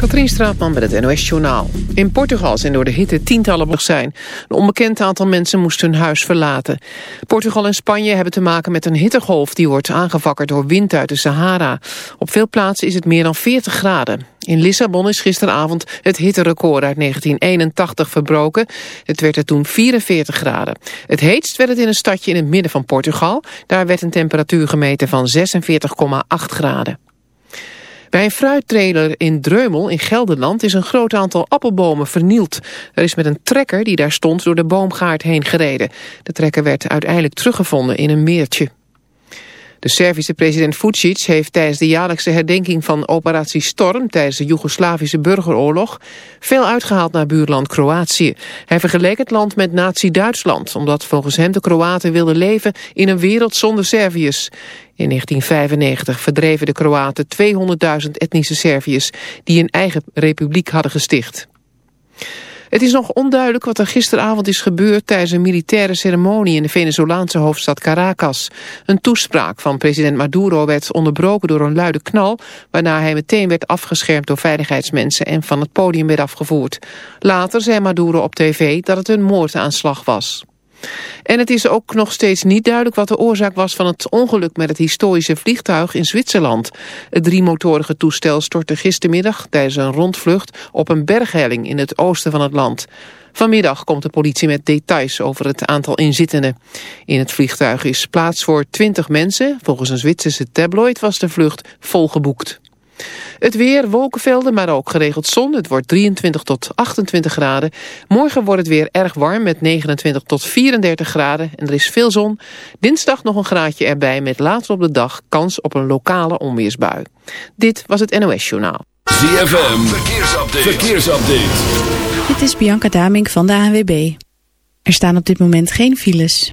Katrien Straatman met het NOS Journaal. In Portugal zijn door de hitte tientallen zijn. Een onbekend aantal mensen moesten hun huis verlaten. Portugal en Spanje hebben te maken met een hittegolf... die wordt aangevakkerd door wind uit de Sahara. Op veel plaatsen is het meer dan 40 graden. In Lissabon is gisteravond het hitterecord uit 1981 verbroken. Het werd er toen 44 graden. Het heetst werd het in een stadje in het midden van Portugal. Daar werd een temperatuur gemeten van 46,8 graden. Bij een fruittrailer in Dreumel in Gelderland is een groot aantal appelbomen vernield. Er is met een trekker die daar stond door de boomgaard heen gereden. De trekker werd uiteindelijk teruggevonden in een meertje. De Servische president Vucic heeft tijdens de jaarlijkse herdenking van operatie Storm tijdens de Joegoslavische burgeroorlog veel uitgehaald naar buurland Kroatië. Hij vergeleek het land met nazi-Duitsland, omdat volgens hem de Kroaten wilden leven in een wereld zonder Serviërs. In 1995 verdreven de Kroaten 200.000 etnische Serviërs die een eigen republiek hadden gesticht. Het is nog onduidelijk wat er gisteravond is gebeurd tijdens een militaire ceremonie in de Venezolaanse hoofdstad Caracas. Een toespraak van president Maduro werd onderbroken door een luide knal, waarna hij meteen werd afgeschermd door veiligheidsmensen en van het podium werd afgevoerd. Later zei Maduro op tv dat het een moordaanslag was. En het is ook nog steeds niet duidelijk wat de oorzaak was van het ongeluk met het historische vliegtuig in Zwitserland. Het driemotorige toestel stortte gistermiddag tijdens een rondvlucht op een berghelling in het oosten van het land. Vanmiddag komt de politie met details over het aantal inzittenden. In het vliegtuig is plaats voor 20 mensen. Volgens een Zwitserse tabloid was de vlucht volgeboekt. Het weer, wolkenvelden, maar ook geregeld zon. Het wordt 23 tot 28 graden. Morgen wordt het weer erg warm met 29 tot 34 graden. En er is veel zon. Dinsdag nog een graadje erbij met later op de dag kans op een lokale onweersbui. Dit was het NOS Journaal. ZFM, verkeersupdate. verkeersupdate. Dit is Bianca Damink van de ANWB. Er staan op dit moment geen files.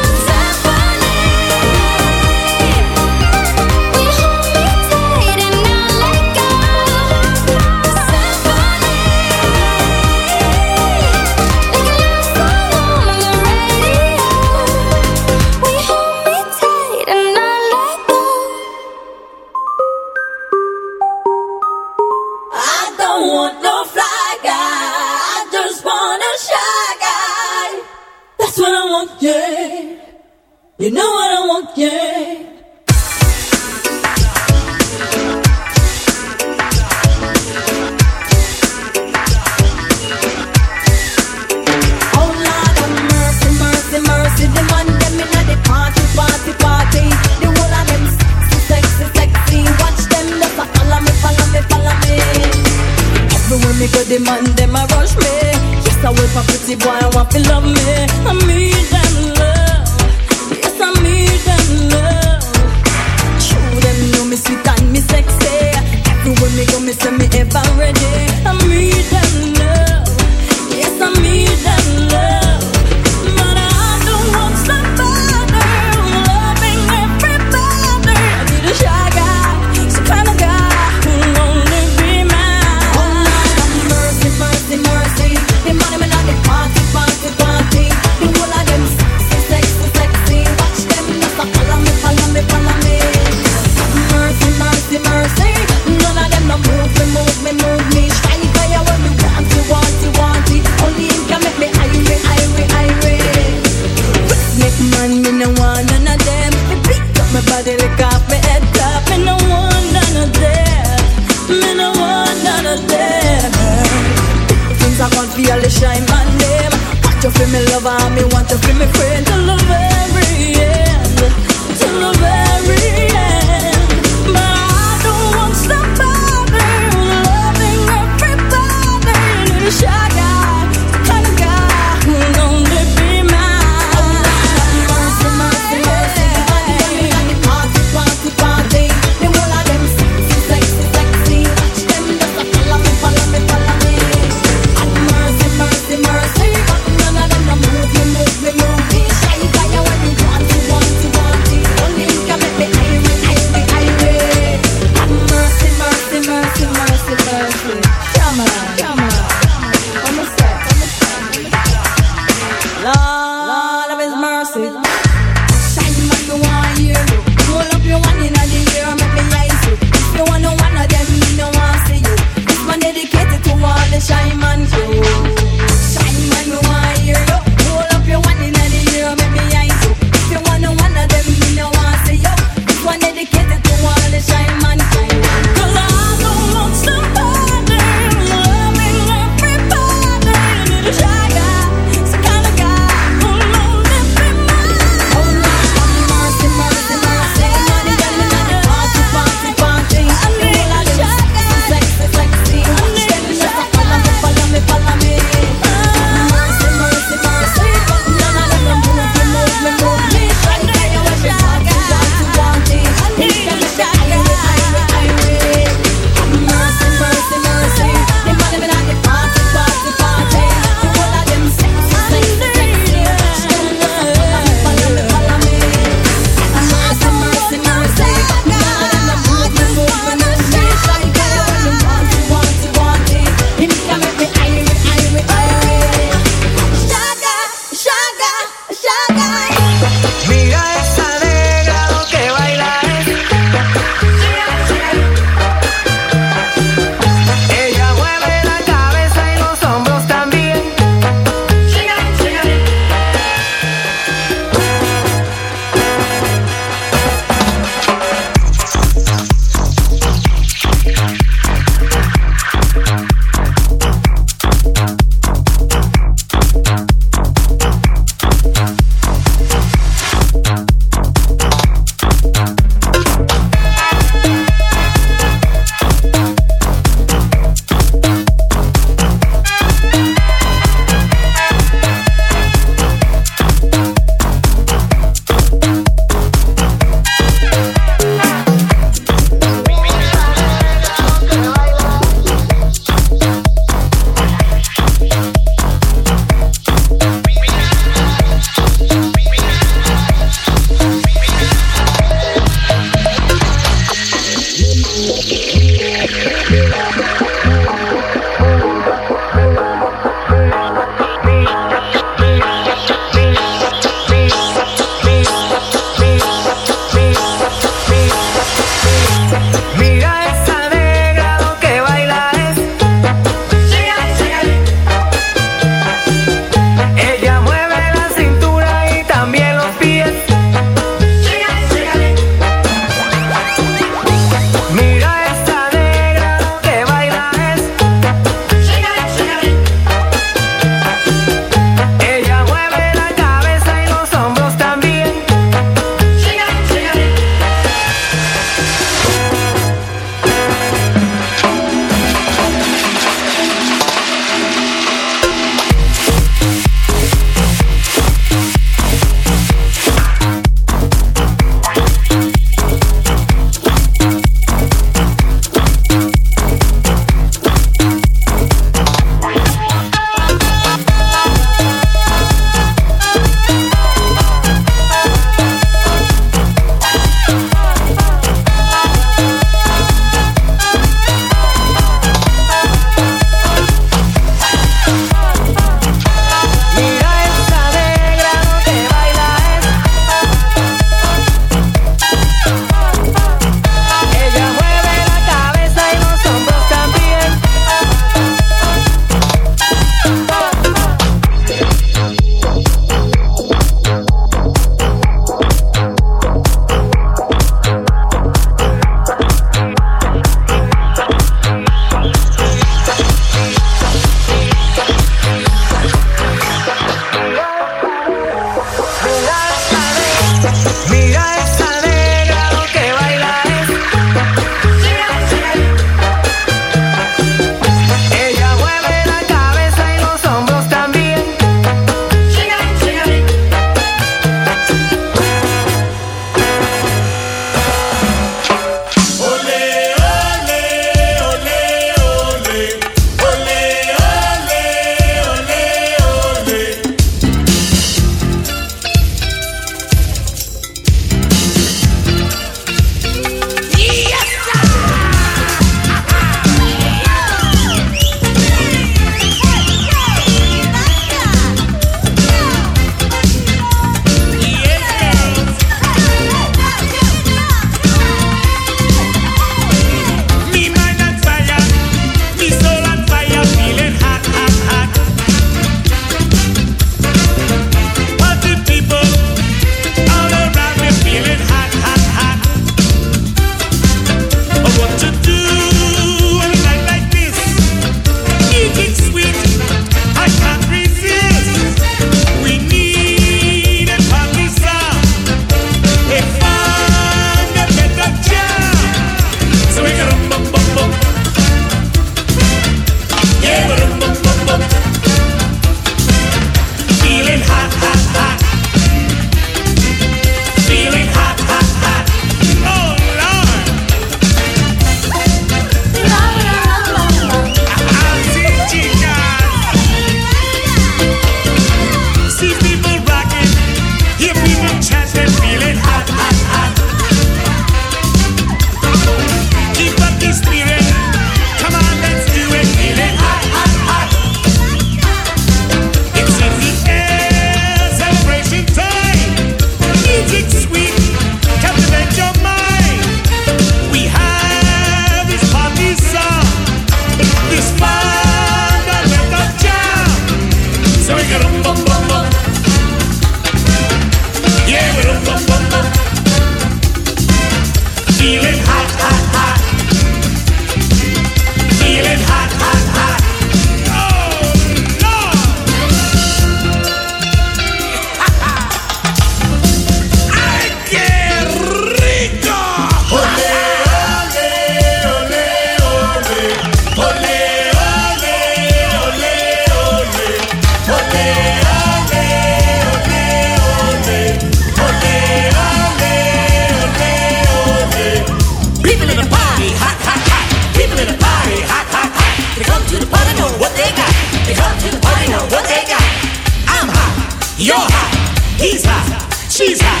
You're hot, he's hot, she's hot,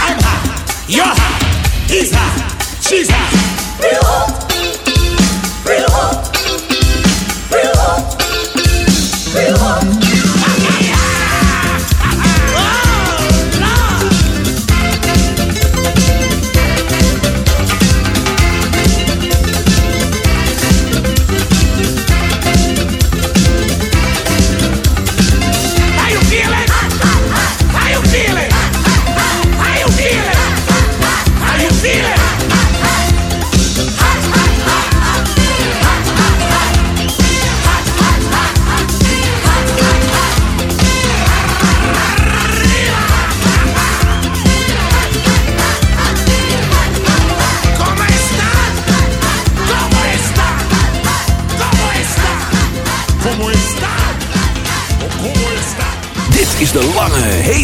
I'm hot. You're hot, he's hot, she's hot. We're all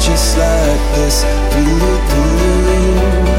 just like this. Blue, blue.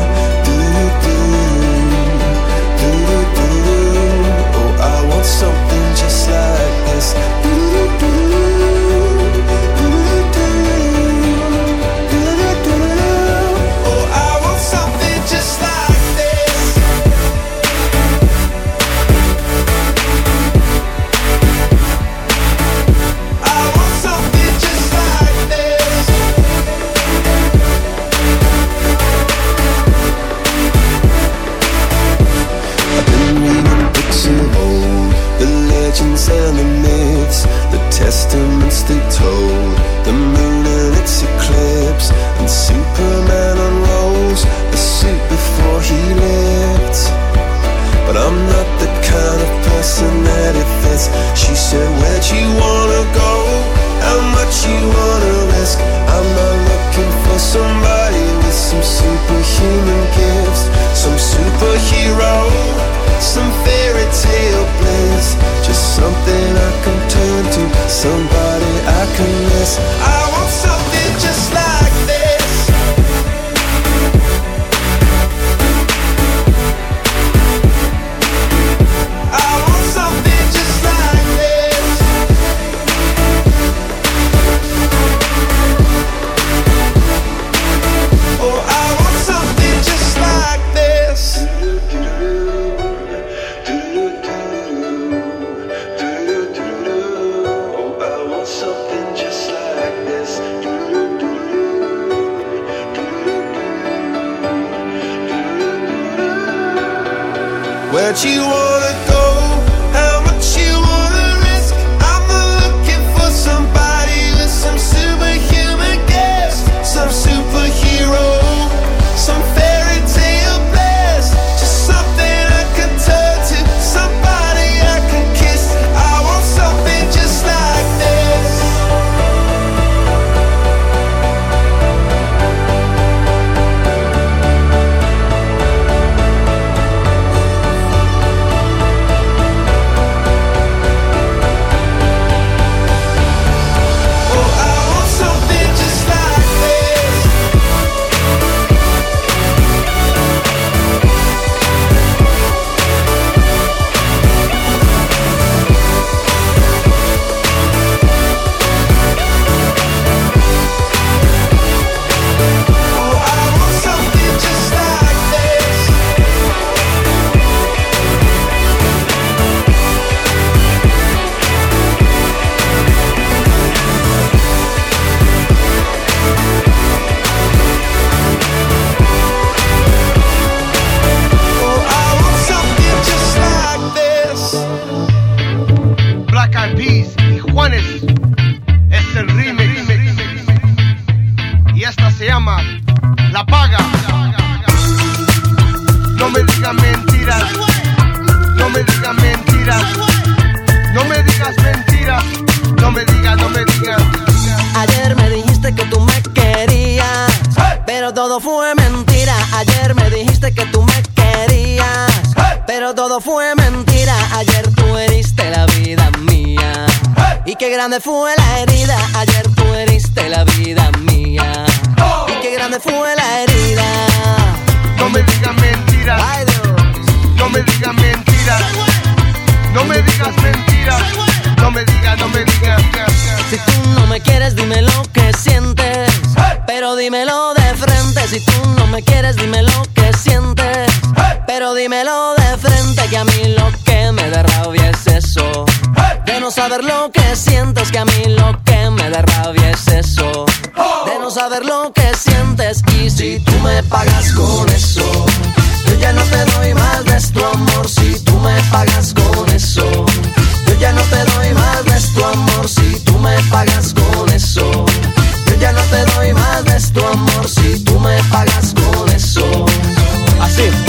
saber lo que sientes. Y si tú me pagas con eso, yo ya no te doy más de tu amor. Si tú me pagas con eso, yo ya no te doy más de tu amor. Si tú me pagas con eso, yo ya no te doy más de tu amor. Si tú me pagas con eso. Así.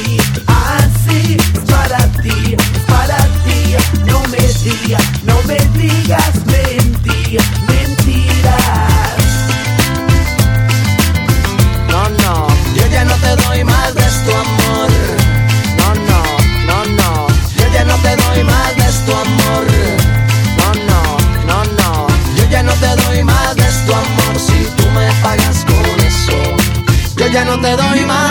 así, es para ti, es para ti. No me digas, no me digas mentiras, mentiras. No, no, yo ya no te doy más de tu amor. No, no, no, no, yo ya no te doy más de tu amor. No, no, no, no, yo ya no te doy más de tu amor si tú me pagas con eso. Yo ya no te doy más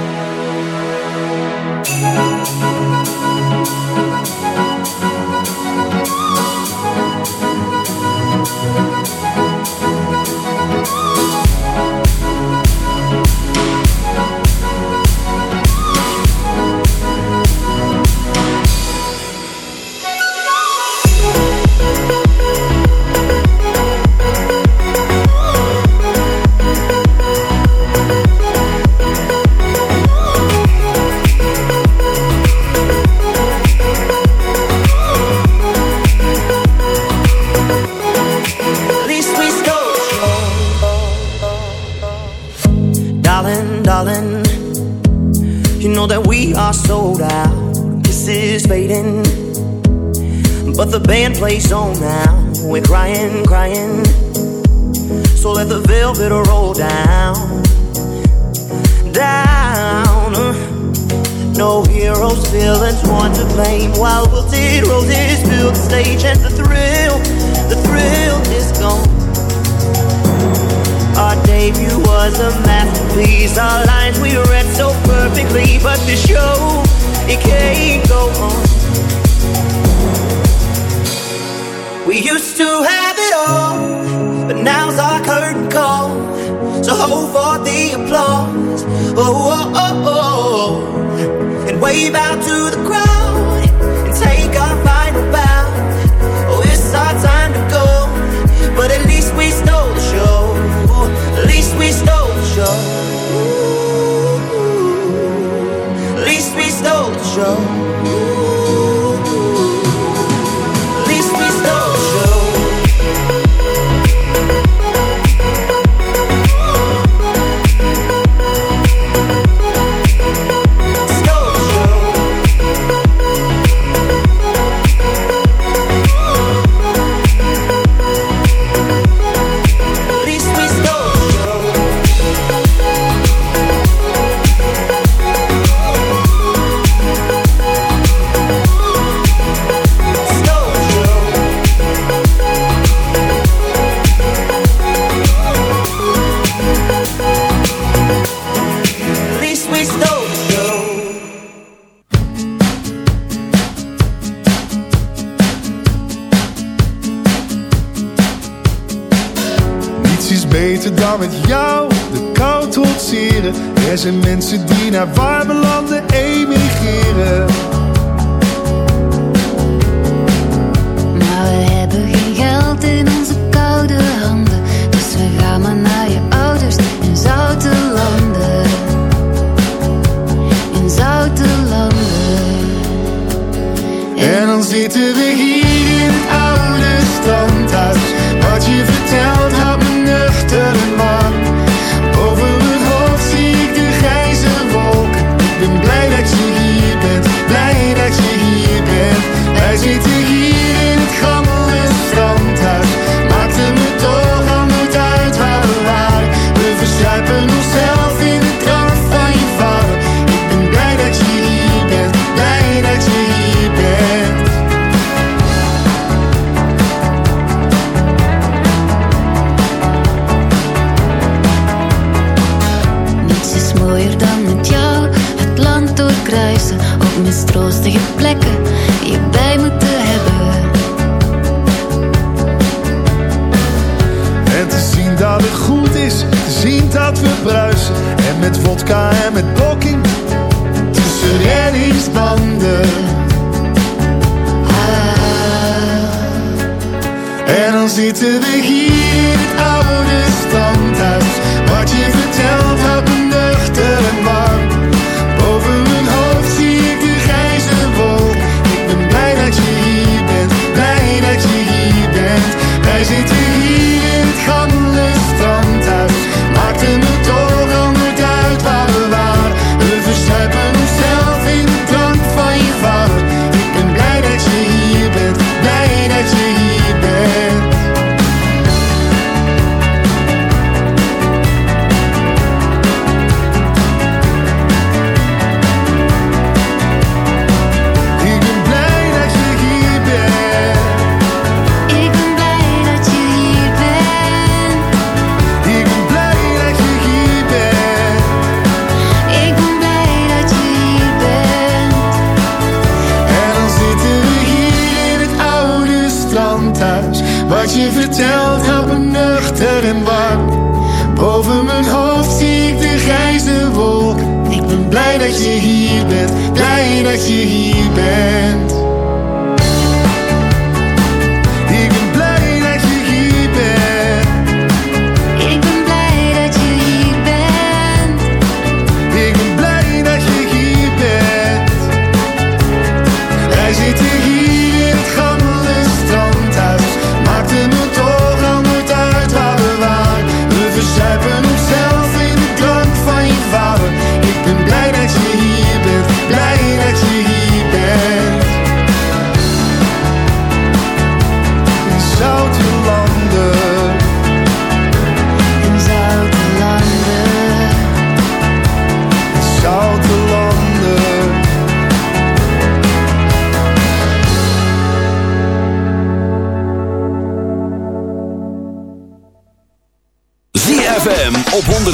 En met vodka en met blokking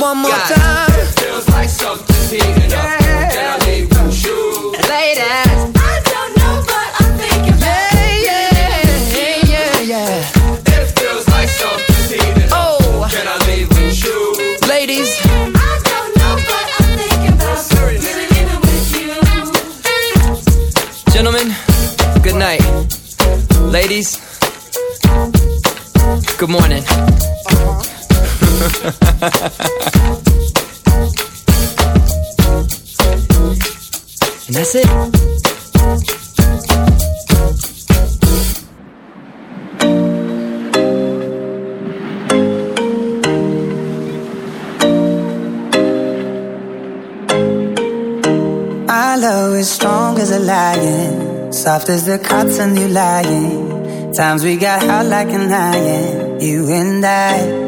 one more time. It feels like something's heating up. And that's it. My love is strong as a lion, soft as the cotton you lying. Times we got hot like an iron, you and I.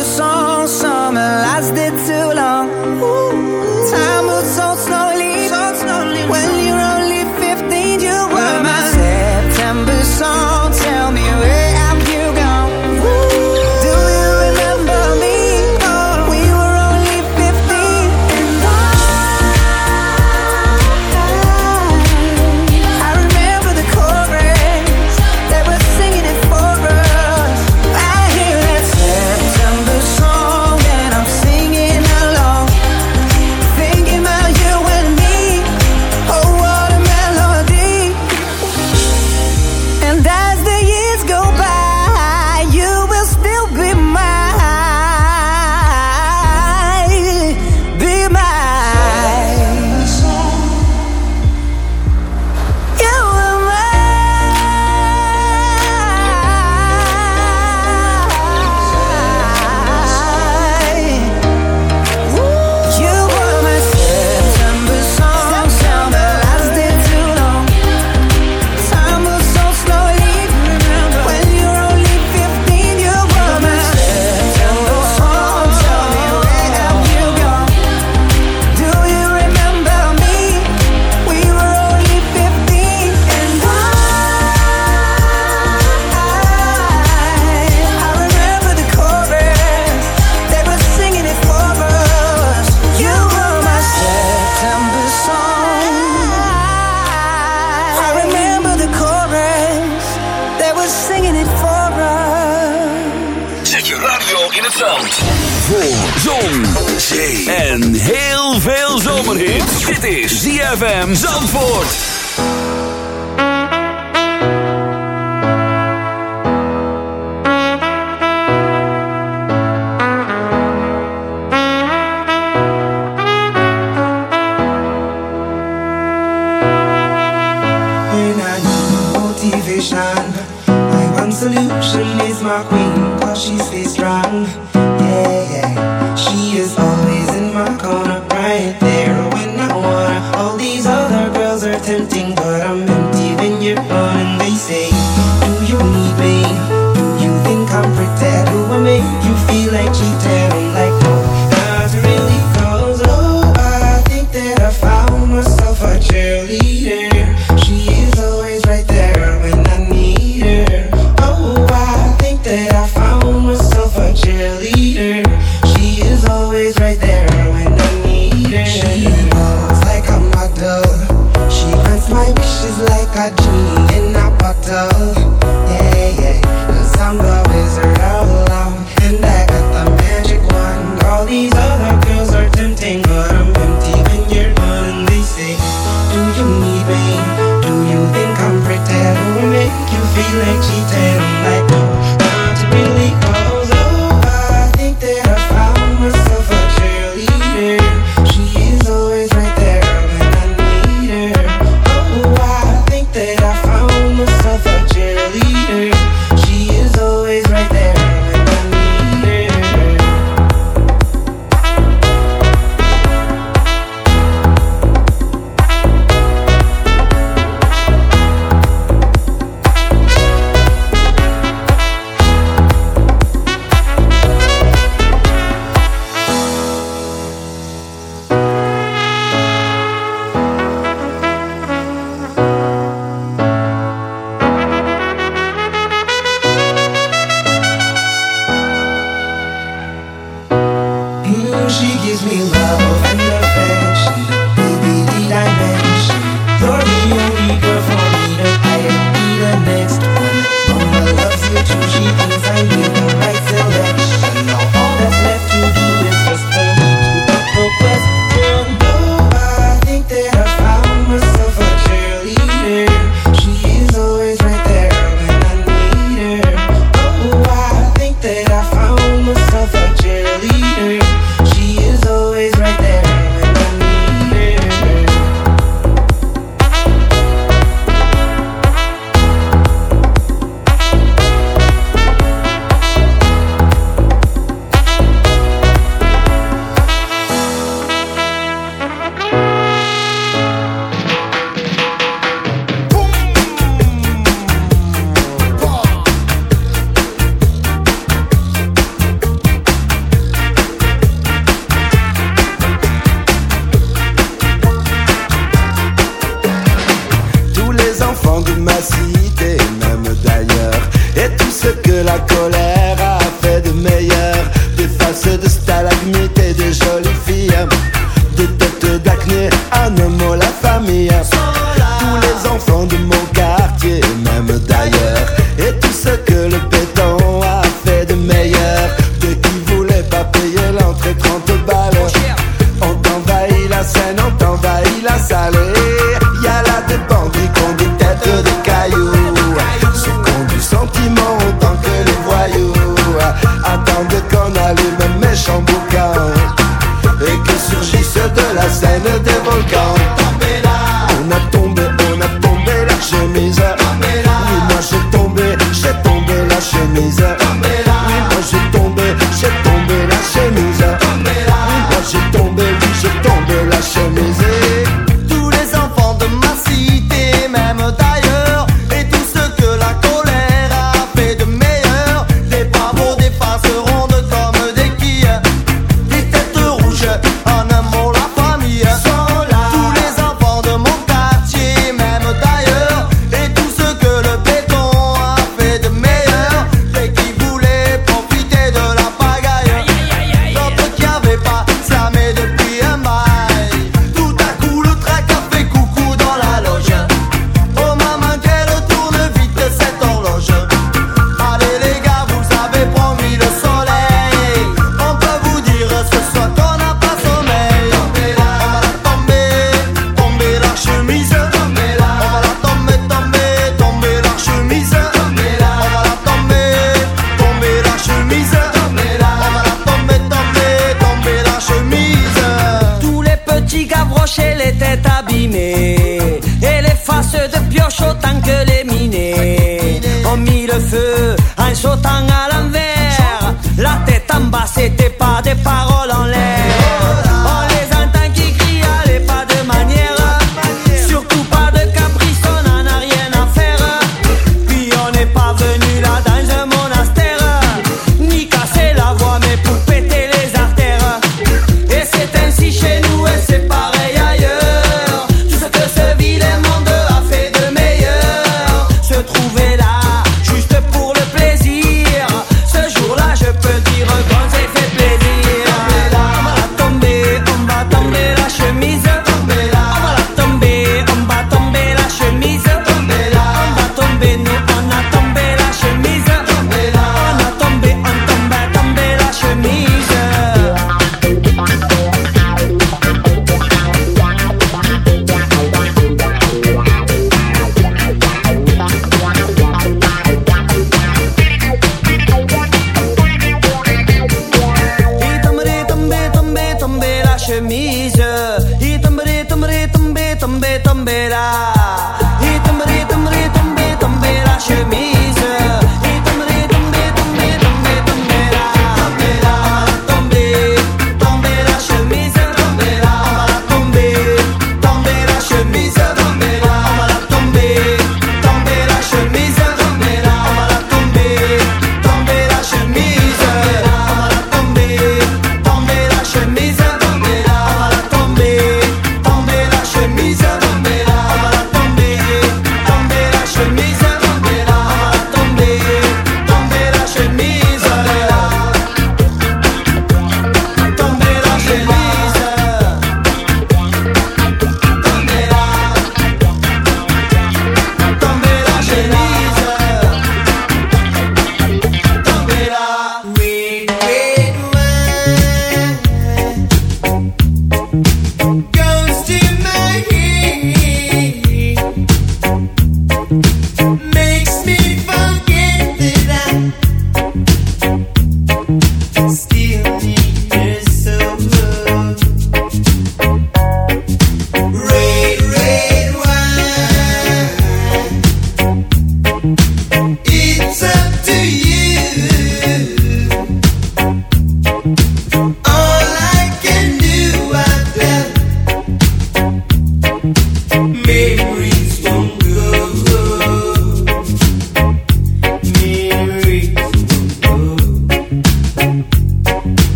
primera